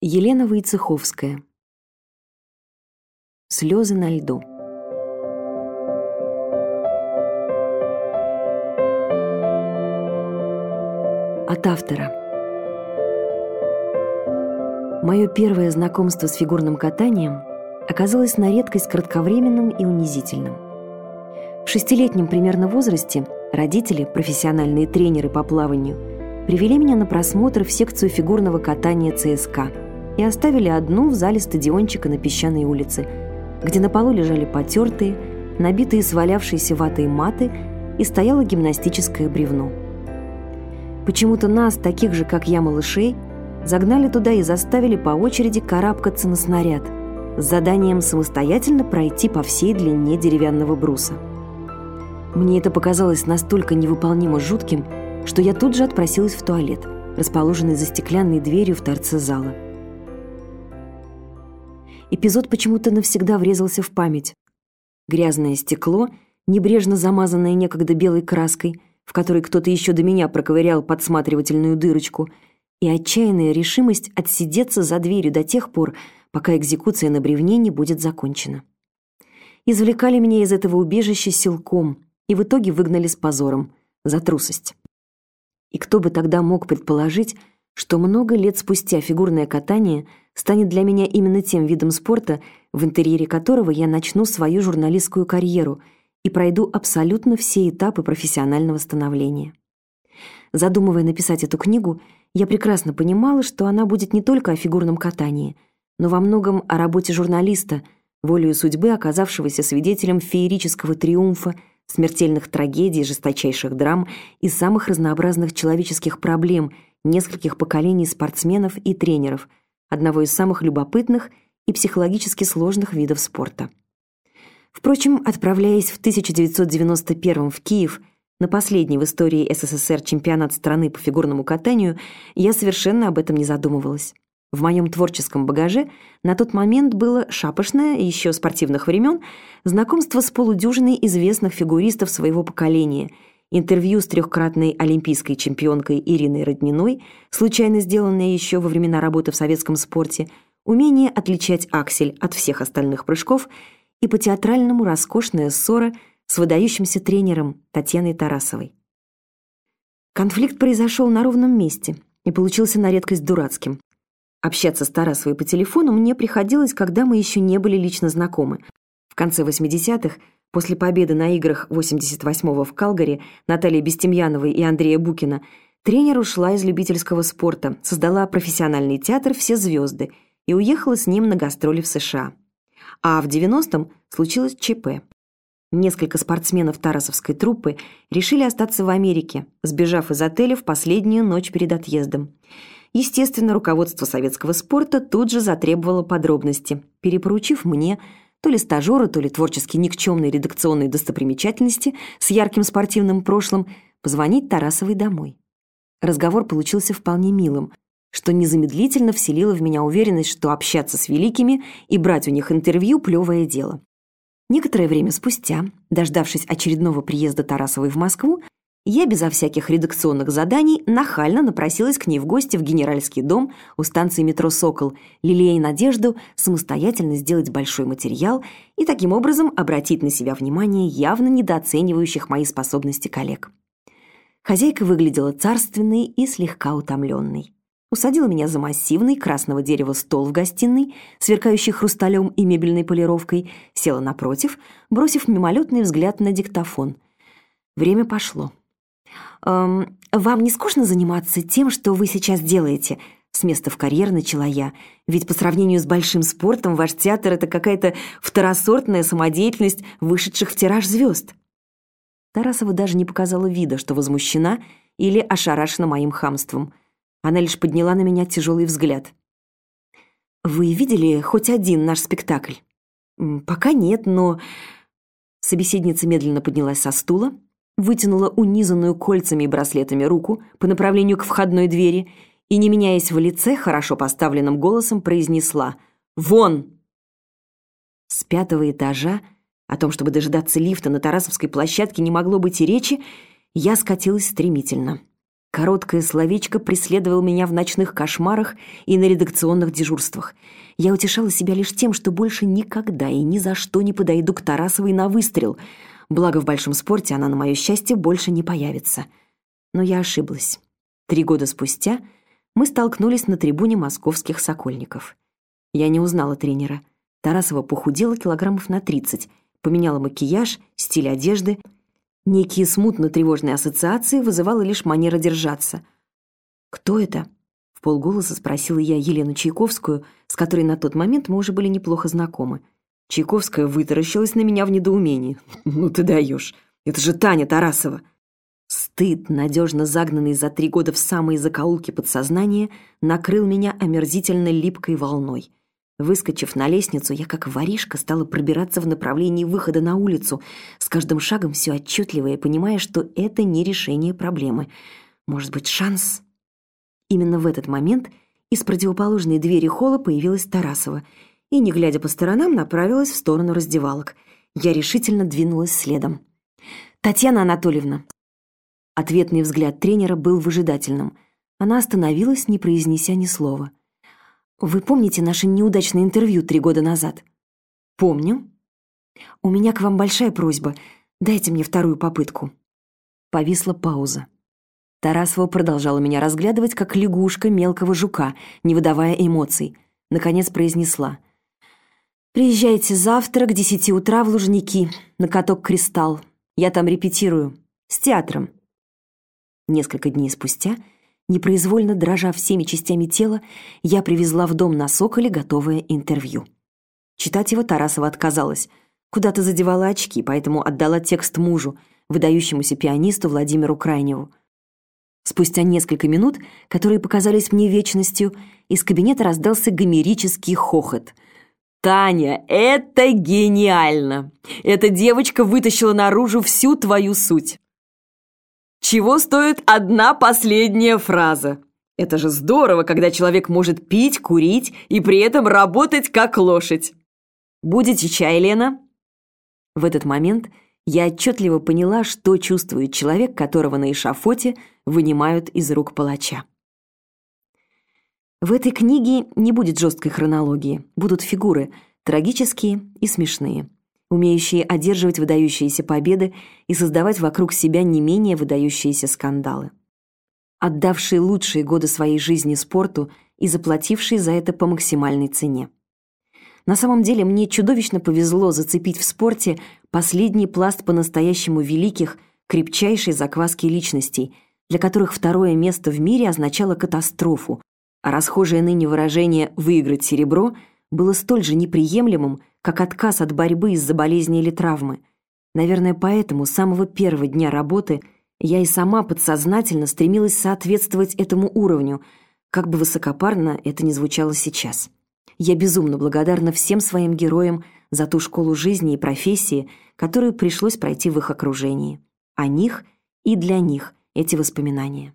Елена Войцеховская. Слезы на льду. От автора. Мое первое знакомство с фигурным катанием оказалось на редкость кратковременным и унизительным. В шестилетнем примерно возрасте родители, профессиональные тренеры по плаванию, привели меня на просмотр в секцию фигурного катания ЦСКА – и оставили одну в зале стадиончика на песчаной улице, где на полу лежали потертые, набитые свалявшиеся ватой маты и стояло гимнастическое бревно. Почему-то нас, таких же, как я, малышей, загнали туда и заставили по очереди карабкаться на снаряд с заданием самостоятельно пройти по всей длине деревянного бруса. Мне это показалось настолько невыполнимо жутким, что я тут же отпросилась в туалет, расположенный за стеклянной дверью в торце зала. Эпизод почему-то навсегда врезался в память. Грязное стекло, небрежно замазанное некогда белой краской, в которой кто-то еще до меня проковырял подсматривательную дырочку, и отчаянная решимость отсидеться за дверью до тех пор, пока экзекуция на бревне не будет закончена. Извлекали меня из этого убежища силком и в итоге выгнали с позором за трусость. И кто бы тогда мог предположить, что много лет спустя фигурное катание — станет для меня именно тем видом спорта, в интерьере которого я начну свою журналистскую карьеру и пройду абсолютно все этапы профессионального становления. Задумывая написать эту книгу, я прекрасно понимала, что она будет не только о фигурном катании, но во многом о работе журналиста, волею судьбы оказавшегося свидетелем феерического триумфа, смертельных трагедий, жесточайших драм и самых разнообразных человеческих проблем нескольких поколений спортсменов и тренеров, одного из самых любопытных и психологически сложных видов спорта. Впрочем, отправляясь в 1991 в Киев на последний в истории СССР чемпионат страны по фигурному катанию, я совершенно об этом не задумывалась. В моем творческом багаже на тот момент было шапошное, еще спортивных времен, знакомство с полудюжиной известных фигуристов своего поколения – интервью с трехкратной олимпийской чемпионкой Ириной Родниной, случайно сделанное еще во времена работы в советском спорте, умение отличать аксель от всех остальных прыжков и по-театральному роскошная ссора с выдающимся тренером Татьяной Тарасовой. Конфликт произошел на ровном месте и получился на редкость дурацким. Общаться с Тарасовой по телефону мне приходилось, когда мы еще не были лично знакомы. В конце 80-х После победы на играх 88-го в Калгари Натальи Бестемьяновой и Андрея Букина тренер ушла из любительского спорта, создала профессиональный театр «Все звезды» и уехала с ним на гастроли в США. А в 90-м случилось ЧП. Несколько спортсменов Тарасовской труппы решили остаться в Америке, сбежав из отеля в последнюю ночь перед отъездом. Естественно, руководство советского спорта тут же затребовало подробности, перепоручив мне – то ли стажера, то ли творчески никчемной редакционной достопримечательности с ярким спортивным прошлым, позвонить Тарасовой домой. Разговор получился вполне милым, что незамедлительно вселило в меня уверенность, что общаться с великими и брать у них интервью – плевое дело. Некоторое время спустя, дождавшись очередного приезда Тарасовой в Москву, я безо всяких редакционных заданий нахально напросилась к ней в гости в генеральский дом у станции метро «Сокол», лелея надежду самостоятельно сделать большой материал и таким образом обратить на себя внимание явно недооценивающих мои способности коллег. Хозяйка выглядела царственной и слегка утомленной. Усадила меня за массивный красного дерева стол в гостиной, сверкающий хрусталем и мебельной полировкой, села напротив, бросив мимолетный взгляд на диктофон. Время пошло. «Эм, «Вам не скучно заниматься тем, что вы сейчас делаете?» С места в карьер начала я. Ведь по сравнению с большим спортом ваш театр — это какая-то второсортная самодеятельность вышедших в тираж звезд. Тарасова даже не показала вида, что возмущена или ошарашена моим хамством. Она лишь подняла на меня тяжелый взгляд. «Вы видели хоть один наш спектакль?» «Пока нет, но...» Собеседница медленно поднялась со стула, вытянула унизанную кольцами и браслетами руку по направлению к входной двери и, не меняясь в лице, хорошо поставленным голосом произнесла «Вон!». С пятого этажа, о том, чтобы дожидаться лифта на Тарасовской площадке, не могло быть и речи, я скатилась стремительно. Короткое словечко преследовало меня в ночных кошмарах и на редакционных дежурствах. Я утешала себя лишь тем, что больше никогда и ни за что не подойду к Тарасовой на выстрел. Благо, в большом спорте она, на мое счастье, больше не появится. Но я ошиблась. Три года спустя мы столкнулись на трибуне московских «Сокольников». Я не узнала тренера. Тарасова похудела килограммов на 30, поменяла макияж, стиль одежды — Некие смутно-тревожные ассоциации вызывала лишь манера держаться. «Кто это?» — в полголоса спросила я Елену Чайковскую, с которой на тот момент мы уже были неплохо знакомы. Чайковская вытаращилась на меня в недоумении. «Ну ты даешь! Это же Таня Тарасова!» Стыд, надежно загнанный за три года в самые закоулки подсознания, накрыл меня омерзительно липкой волной. Выскочив на лестницу, я как воришка стала пробираться в направлении выхода на улицу, с каждым шагом все отчетливее, понимая, что это не решение проблемы. Может быть, шанс? Именно в этот момент из противоположной двери холла появилась Тарасова и, не глядя по сторонам, направилась в сторону раздевалок. Я решительно двинулась следом. «Татьяна Анатольевна!» Ответный взгляд тренера был выжидательным. Она остановилась, не произнеся ни слова. Вы помните наше неудачное интервью три года назад? Помню. У меня к вам большая просьба. Дайте мне вторую попытку. Повисла пауза. Тарасова продолжала меня разглядывать, как лягушка мелкого жука, не выдавая эмоций. Наконец произнесла. «Приезжайте завтра к десяти утра в Лужники, на каток «Кристалл». Я там репетирую. С театром». Несколько дней спустя Непроизвольно дрожа всеми частями тела, я привезла в дом на Соколе готовое интервью. Читать его Тарасова отказалась. Куда-то задевала очки, поэтому отдала текст мужу, выдающемуся пианисту Владимиру Крайневу. Спустя несколько минут, которые показались мне вечностью, из кабинета раздался гомерический хохот. «Таня, это гениально! Эта девочка вытащила наружу всю твою суть!» Чего стоит одна последняя фраза? Это же здорово, когда человек может пить, курить и при этом работать как лошадь. Будете чай, Лена? В этот момент я отчетливо поняла, что чувствует человек, которого на эшафоте вынимают из рук палача. В этой книге не будет жесткой хронологии, будут фигуры, трагические и смешные умеющие одерживать выдающиеся победы и создавать вокруг себя не менее выдающиеся скандалы. Отдавшие лучшие годы своей жизни спорту и заплатившие за это по максимальной цене. На самом деле мне чудовищно повезло зацепить в спорте последний пласт по-настоящему великих, крепчайшей закваски личностей, для которых второе место в мире означало катастрофу, а расхожее ныне выражение «выиграть серебро» было столь же неприемлемым, как отказ от борьбы из-за болезни или травмы. Наверное, поэтому с самого первого дня работы я и сама подсознательно стремилась соответствовать этому уровню, как бы высокопарно это ни звучало сейчас. Я безумно благодарна всем своим героям за ту школу жизни и профессии, которую пришлось пройти в их окружении. О них и для них эти воспоминания.